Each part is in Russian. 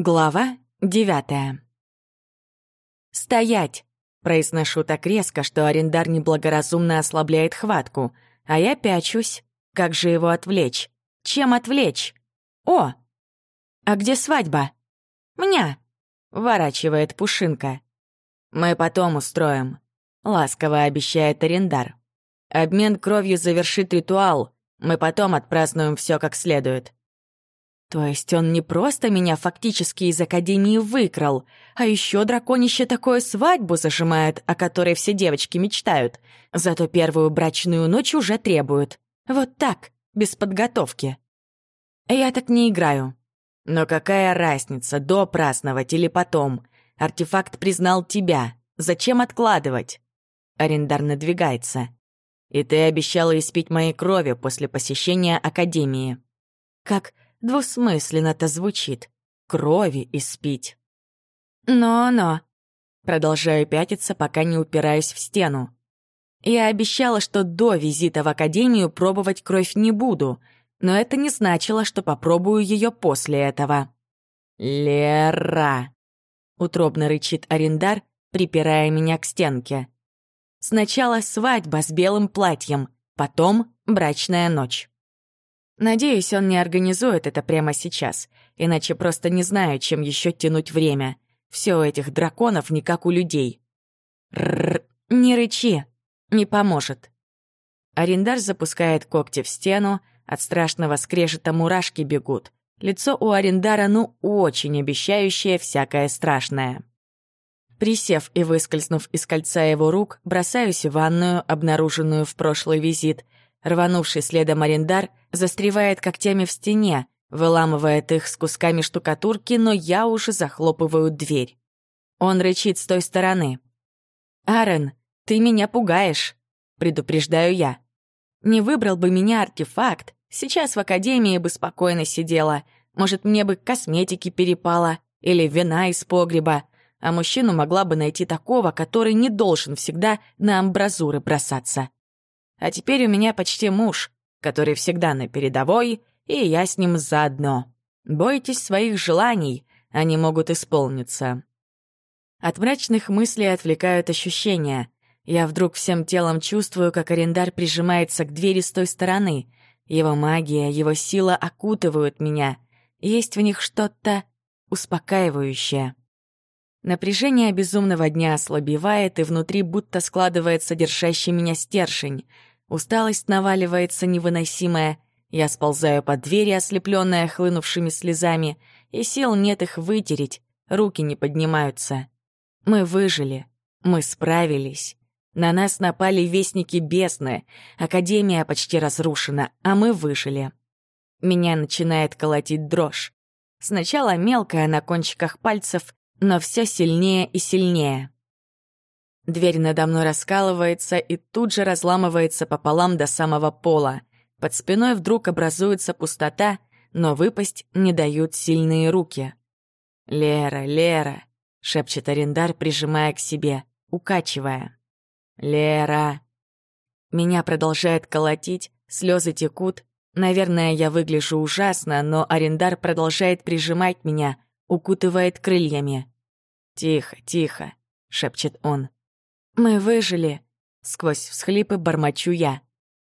Глава девятая. «Стоять!» — произношу так резко, что арендар неблагоразумно ослабляет хватку, а я пячусь. Как же его отвлечь? Чем отвлечь? О! А где свадьба? Меня! Ворачивает Пушинка. Мы потом устроим. Ласково обещает арендар. Обмен кровью завершит ритуал. Мы потом отпразднуем все как следует. То есть он не просто меня фактически из Академии выкрал, а еще драконище такое свадьбу зажимает, о которой все девочки мечтают. Зато первую брачную ночь уже требуют. Вот так, без подготовки. Я так не играю. Но какая разница, до праздновать или потом? Артефакт признал тебя. Зачем откладывать? Арендар надвигается. И ты обещала испить моей крови после посещения Академии. Как Двусмысленно-то звучит. Крови испить. Но-но. Продолжаю пятиться, пока не упираюсь в стену. Я обещала, что до визита в академию пробовать кровь не буду, но это не значило, что попробую ее после этого. «Лера!» — утробно рычит арендар, припирая меня к стенке. «Сначала свадьба с белым платьем, потом брачная ночь». Надеюсь, он не организует это прямо сейчас, иначе просто не знаю, чем еще тянуть время. Все у этих драконов не как у людей. Рррр, не рычи, не поможет. Арендар запускает когти в стену, от страшного скрежета мурашки бегут. Лицо у Арендара ну очень обещающее всякое страшное. Присев и выскользнув из кольца его рук, бросаюсь в ванную, обнаруженную в прошлый визит — Рванувший следом арендар застревает когтями в стене, выламывает их с кусками штукатурки, но я уже захлопываю дверь. Он рычит с той стороны. «Аарон, ты меня пугаешь», — предупреждаю я. «Не выбрал бы меня артефакт, сейчас в академии бы спокойно сидела. Может, мне бы косметики перепало или вина из погреба, а мужчину могла бы найти такого, который не должен всегда на амбразуры бросаться». А теперь у меня почти муж, который всегда на передовой, и я с ним заодно. Бойтесь своих желаний, они могут исполниться. От мрачных мыслей отвлекают ощущения. Я вдруг всем телом чувствую, как арендар прижимается к двери с той стороны. Его магия, его сила окутывают меня. Есть в них что-то успокаивающее. Напряжение безумного дня ослабевает, и внутри будто складывается держащий меня стержень — Усталость наваливается невыносимая. Я сползаю под двери, ослепленная хлынувшими слезами, и сил нет их вытереть, руки не поднимаются. Мы выжили, мы справились. На нас напали вестники бесны, Академия почти разрушена, а мы выжили. Меня начинает колотить дрожь. Сначала мелкая на кончиках пальцев, но все сильнее и сильнее. Дверь надо мной раскалывается и тут же разламывается пополам до самого пола. Под спиной вдруг образуется пустота, но выпасть не дают сильные руки. «Лера, Лера!» — шепчет арендар, прижимая к себе, укачивая. «Лера!» Меня продолжает колотить, слезы текут. Наверное, я выгляжу ужасно, но арендар продолжает прижимать меня, укутывает крыльями. «Тихо, тихо!» — шепчет он. «Мы выжили», — сквозь всхлипы бормочу я.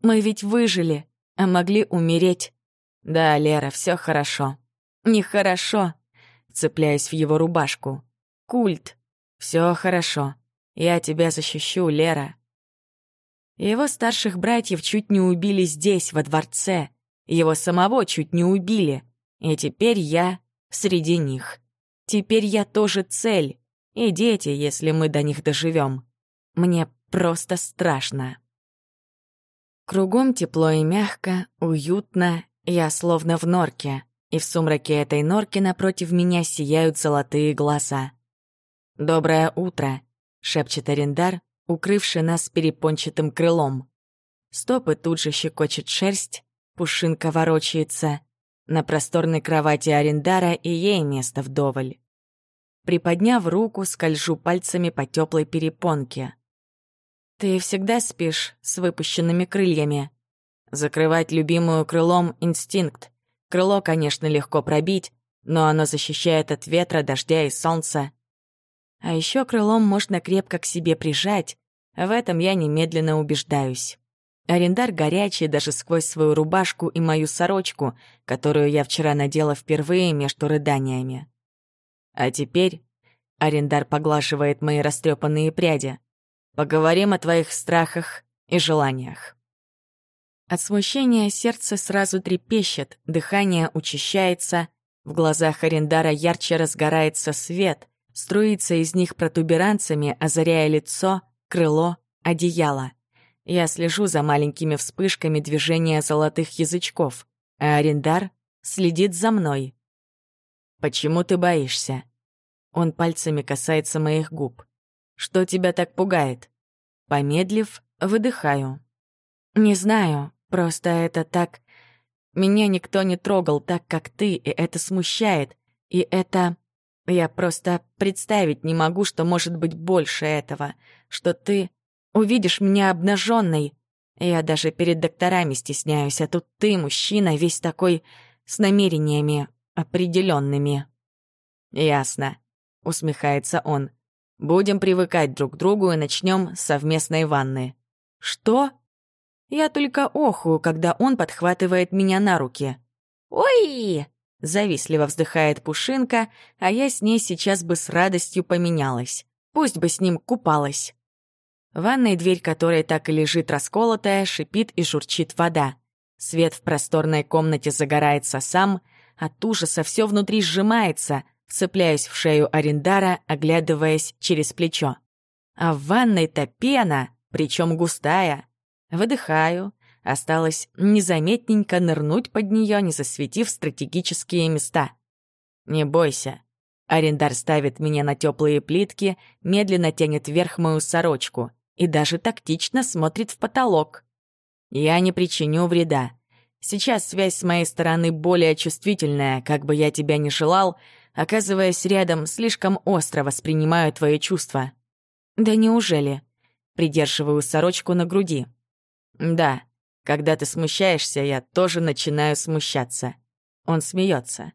«Мы ведь выжили, а могли умереть». «Да, Лера, все хорошо». «Нехорошо», — цепляюсь в его рубашку. «Культ. Все хорошо. Я тебя защищу, Лера». Его старших братьев чуть не убили здесь, во дворце. Его самого чуть не убили. И теперь я среди них. Теперь я тоже цель. И дети, если мы до них доживем. Мне просто страшно. Кругом тепло и мягко, уютно, я словно в норке, и в сумраке этой норки напротив меня сияют золотые глаза. «Доброе утро», — шепчет арендар, укрывший нас перепончатым крылом. Стопы тут же щекочет шерсть, пушинка ворочается. На просторной кровати арендара и ей место вдоволь. Приподняв руку, скольжу пальцами по теплой перепонке. «Ты всегда спишь с выпущенными крыльями?» Закрывать любимую крылом — инстинкт. Крыло, конечно, легко пробить, но оно защищает от ветра, дождя и солнца. А еще крылом можно крепко к себе прижать, в этом я немедленно убеждаюсь. Арендар горячий даже сквозь свою рубашку и мою сорочку, которую я вчера надела впервые между рыданиями. А теперь Арендар поглаживает мои растрепанные пряди. Поговорим о твоих страхах и желаниях. От смущения сердце сразу трепещет, дыхание учащается, в глазах Арендара ярче разгорается свет, струится из них протуберанцами, озаряя лицо, крыло, одеяло. Я слежу за маленькими вспышками движения золотых язычков, а Арендар следит за мной. «Почему ты боишься?» Он пальцами касается моих губ. «Что тебя так пугает?» Помедлив, выдыхаю. «Не знаю, просто это так... Меня никто не трогал так, как ты, и это смущает. И это... Я просто представить не могу, что может быть больше этого. Что ты увидишь меня обнаженной. Я даже перед докторами стесняюсь, а тут ты, мужчина, весь такой с намерениями определенными. Ясно. — усмехается он. «Будем привыкать друг к другу и начнем с совместной ванны». «Что?» Я только охую, когда он подхватывает меня на руки. «Ой!» — завистливо вздыхает Пушинка, а я с ней сейчас бы с радостью поменялась. Пусть бы с ним купалась. В ванной дверь которой так и лежит расколотая, шипит и журчит вода. Свет в просторной комнате загорается сам, от ужаса все внутри сжимается, Вцепляюсь в шею Арендара, оглядываясь через плечо. А в ванной-то пена, причем густая. Выдыхаю. Осталось незаметненько нырнуть под нее, не засветив стратегические места. Не бойся. Арендар ставит меня на теплые плитки, медленно тянет вверх мою сорочку и даже тактично смотрит в потолок. Я не причиню вреда. Сейчас связь с моей стороны более чувствительная, как бы я тебя не желал, оказываясь рядом, слишком остро воспринимаю твои чувства. Да неужели? Придерживаю сорочку на груди. Да, когда ты смущаешься, я тоже начинаю смущаться. Он смеется.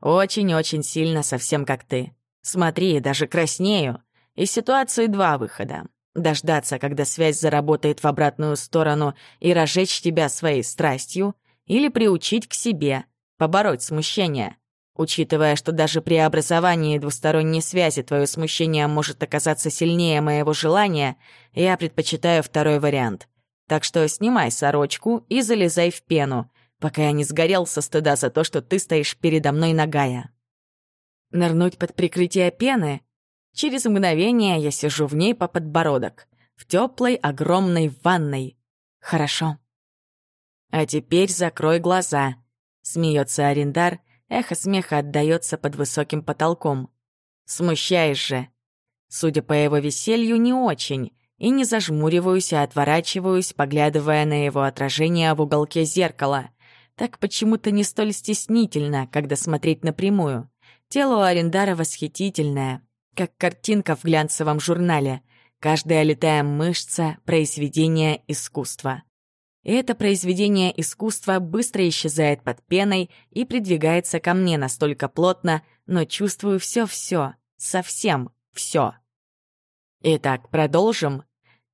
Очень-очень сильно, совсем как ты. Смотри, даже краснею. Из ситуации два выхода. Дождаться, когда связь заработает в обратную сторону и разжечь тебя своей страстью, или приучить к себе, побороть смущение. Учитывая, что даже при образовании двусторонней связи твое смущение может оказаться сильнее моего желания, я предпочитаю второй вариант. Так что снимай сорочку и залезай в пену, пока я не сгорел со стыда за то, что ты стоишь передо мной нагая. Нырнуть под прикрытие пены? Через мгновение я сижу в ней по подбородок, в теплой огромной ванной. Хорошо. А теперь закрой глаза, смеется Арендар, Эхо смеха отдаётся под высоким потолком. Смущаешь же. Судя по его веселью, не очень. И не зажмуриваюсь, а отворачиваюсь, поглядывая на его отражение в уголке зеркала. Так почему-то не столь стеснительно, когда смотреть напрямую. Тело у Арендара восхитительное, как картинка в глянцевом журнале. Каждая летая мышца — произведение искусства и это произведение искусства быстро исчезает под пеной и придвигается ко мне настолько плотно, но чувствую все-все, совсем все. Итак, продолжим.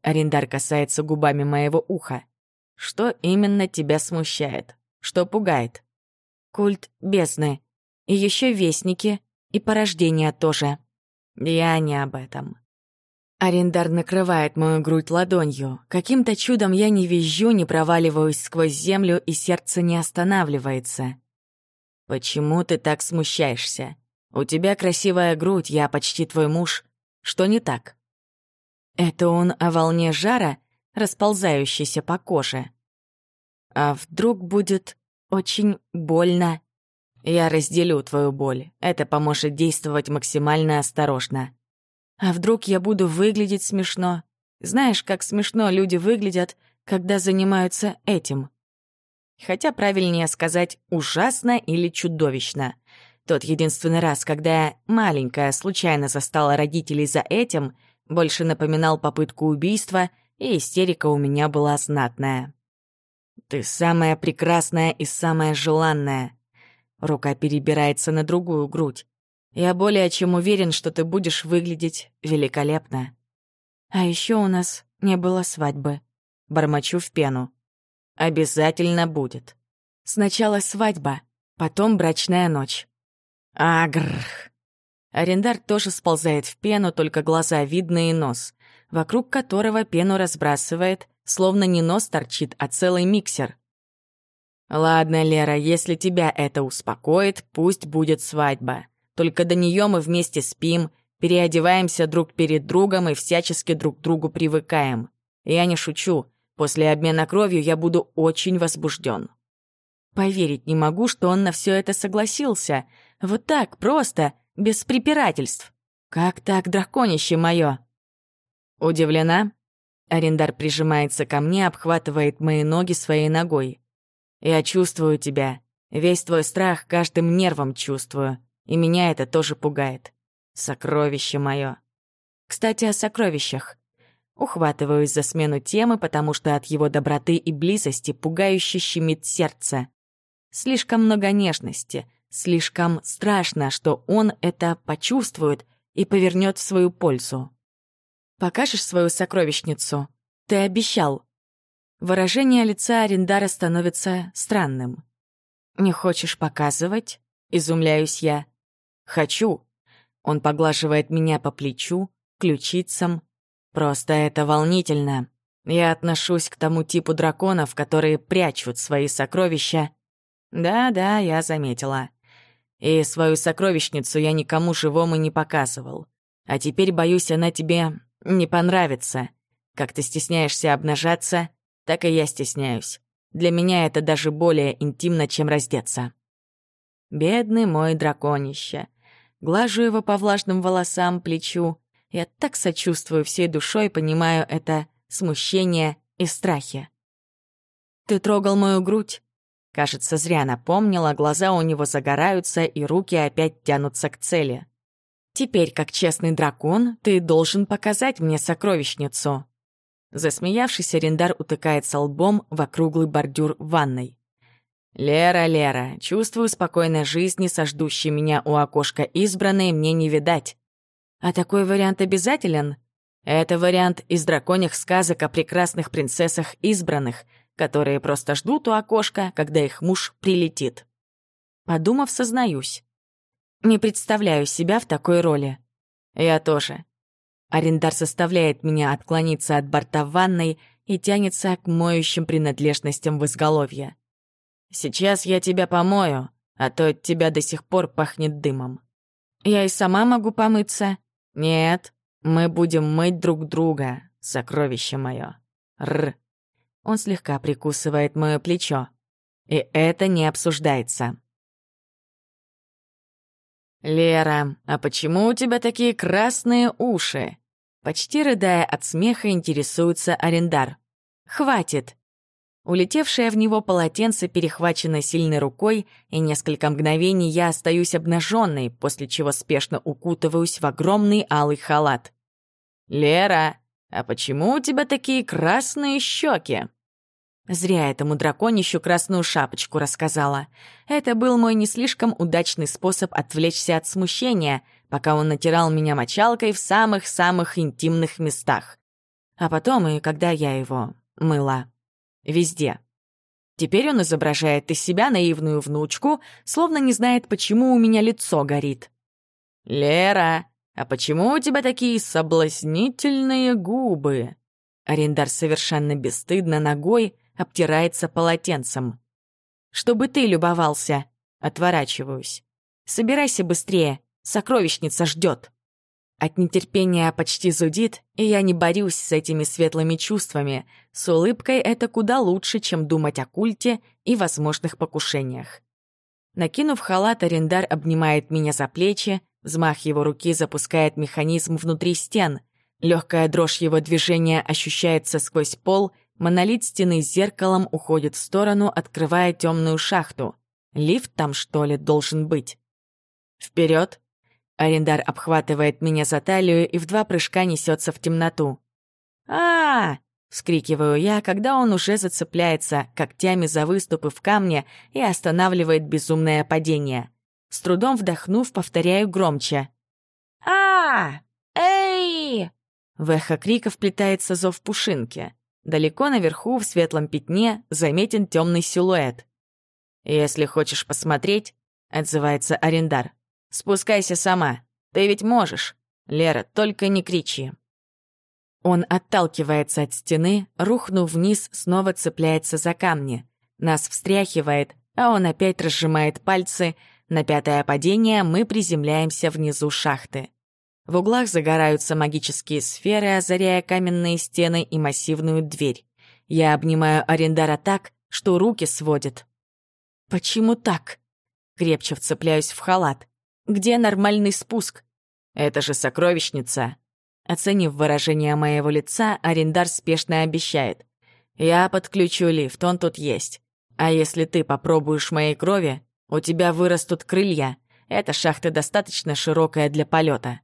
Арендар касается губами моего уха. Что именно тебя смущает? Что пугает? Культ бездны. И еще вестники, и порождение тоже. Я не об этом. Арендар накрывает мою грудь ладонью. Каким-то чудом я не визжу, не проваливаюсь сквозь землю, и сердце не останавливается. «Почему ты так смущаешься? У тебя красивая грудь, я почти твой муж. Что не так?» Это он о волне жара, расползающейся по коже. А вдруг будет очень больно? Я разделю твою боль. Это поможет действовать максимально осторожно. А вдруг я буду выглядеть смешно? Знаешь, как смешно люди выглядят, когда занимаются этим? Хотя правильнее сказать «ужасно» или «чудовищно». Тот единственный раз, когда я, маленькая, случайно застала родителей за этим, больше напоминал попытку убийства, и истерика у меня была знатная. «Ты самая прекрасная и самая желанная». Рука перебирается на другую грудь. Я более чем уверен, что ты будешь выглядеть великолепно. А еще у нас не было свадьбы. Бормочу в пену. Обязательно будет. Сначала свадьба, потом брачная ночь. Агрх. Арендар тоже сползает в пену, только глаза видны и нос, вокруг которого пену разбрасывает, словно не нос торчит, а целый миксер. «Ладно, Лера, если тебя это успокоит, пусть будет свадьба. Только до нее мы вместе спим, переодеваемся друг перед другом и всячески друг к другу привыкаем. Я не шучу, после обмена кровью я буду очень возбужден. Поверить не могу, что он на все это согласился. Вот так, просто, без препирательств. Как так, драконище мое? Удивлена? Арендар прижимается ко мне, обхватывает мои ноги своей ногой. Я чувствую тебя. Весь твой страх каждым нервом чувствую. И меня это тоже пугает. Сокровище мое. Кстати, о сокровищах. Ухватываюсь за смену темы, потому что от его доброты и близости пугающе щемит сердце. Слишком много нежности, слишком страшно, что он это почувствует и повернет в свою пользу. «Покажешь свою сокровищницу? Ты обещал». Выражение лица Арендара становится странным. «Не хочешь показывать?» — изумляюсь я. «Хочу». Он поглаживает меня по плечу, ключицам. Просто это волнительно. Я отношусь к тому типу драконов, которые прячут свои сокровища да-да, я заметила. И свою сокровищницу я никому живому не показывал. А теперь, боюсь, она тебе не понравится. Как ты стесняешься обнажаться, так и я стесняюсь. Для меня это даже более интимно, чем раздеться. Бедный мой драконище. Глажу его по влажным волосам, плечу. Я так сочувствую всей душой, понимаю это смущение и страхи. Ты трогал мою грудь, Кажется, зря напомнила, глаза у него загораются, и руки опять тянутся к цели. «Теперь, как честный дракон, ты должен показать мне сокровищницу». Засмеявшись, Арендар утыкается лбом в округлый бордюр в ванной. «Лера, Лера, чувствую спокойной жизни, со ждущей меня у окошка избранной, мне не видать. А такой вариант обязателен? Это вариант из драконьих сказок о прекрасных принцессах избранных, которые просто ждут у окошка, когда их муж прилетит. Подумав, сознаюсь. Не представляю себя в такой роли. Я тоже. Арендар заставляет меня отклониться от борта ванной и тянется к моющим принадлежностям в изголовье. «Сейчас я тебя помою, а то от тебя до сих пор пахнет дымом». «Я и сама могу помыться». «Нет, мы будем мыть друг друга, сокровище мое. Р. Он слегка прикусывает мое плечо. И это не обсуждается. «Лера, а почему у тебя такие красные уши?» Почти рыдая от смеха, интересуется арендар. «Хватит!» Улетевшее в него полотенце перехвачено сильной рукой, и несколько мгновений я остаюсь обнаженной, после чего спешно укутываюсь в огромный алый халат. «Лера, а почему у тебя такие красные щеки?» Зря этому драконищу красную шапочку рассказала. Это был мой не слишком удачный способ отвлечься от смущения, пока он натирал меня мочалкой в самых-самых интимных местах. А потом и когда я его мыла. Везде. Теперь он изображает из себя наивную внучку, словно не знает, почему у меня лицо горит. «Лера, а почему у тебя такие соблазнительные губы?» Арендар совершенно бесстыдно ногой обтирается полотенцем. «Чтобы ты любовался!» Отворачиваюсь. «Собирайся быстрее, сокровищница ждет!» От нетерпения почти зудит, и я не борюсь с этими светлыми чувствами. С улыбкой это куда лучше, чем думать о культе и возможных покушениях. Накинув халат, арендар обнимает меня за плечи, взмах его руки запускает механизм внутри стен. Легкая дрожь его движения ощущается сквозь пол — Монолит стены с зеркалом уходит в сторону, открывая темную шахту. Лифт там, что ли, должен быть? Вперед! Арендар обхватывает меня за талию и в два прыжка несется в темноту. а, -а, -а Вскрикиваю я, когда он уже зацепляется когтями за выступы в камне и останавливает безумное падение. С трудом вдохнув, повторяю громче. а Эй!» В эхо крика вплетается зов пушинки. Далеко наверху, в светлом пятне, заметен темный силуэт. «Если хочешь посмотреть», — отзывается арендар, — «спускайся сама. Ты ведь можешь. Лера, только не кричи». Он отталкивается от стены, рухнув вниз, снова цепляется за камни. Нас встряхивает, а он опять разжимает пальцы. На пятое падение мы приземляемся внизу шахты. В углах загораются магические сферы, озаряя каменные стены и массивную дверь. Я обнимаю Арендара так, что руки сводит. «Почему так?» Крепче вцепляюсь в халат. «Где нормальный спуск?» «Это же сокровищница!» Оценив выражение моего лица, арендар спешно обещает. «Я подключу лифт, он тут есть. А если ты попробуешь моей крови, у тебя вырастут крылья. Эта шахта достаточно широкая для полета.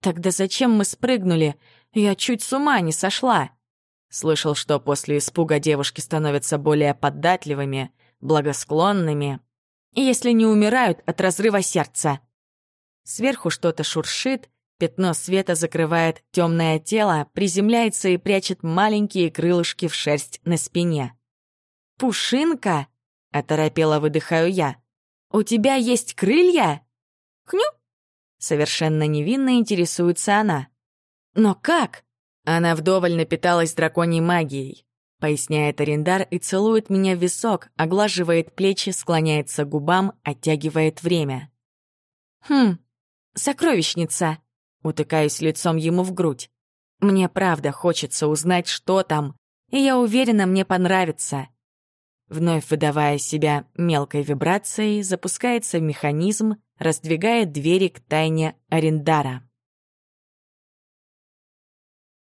«Тогда зачем мы спрыгнули? Я чуть с ума не сошла!» Слышал, что после испуга девушки становятся более податливыми, благосклонными, если не умирают от разрыва сердца. Сверху что-то шуршит, Пятно света закрывает темное тело, приземляется и прячет маленькие крылышки в шерсть на спине. «Пушинка?» — оторопела выдыхаю я. «У тебя есть крылья?» «Хню!» Совершенно невинно интересуется она. «Но как?» Она вдоволь напиталась драконьей магией. Поясняет Арендар и целует меня в висок, оглаживает плечи, склоняется к губам, оттягивает время. «Хм, сокровищница!» Утыкаюсь лицом ему в грудь. Мне правда хочется узнать, что там, и я уверена, мне понравится. Вновь выдавая себя мелкой вибрацией, запускается механизм, раздвигая двери к тайне Арендара.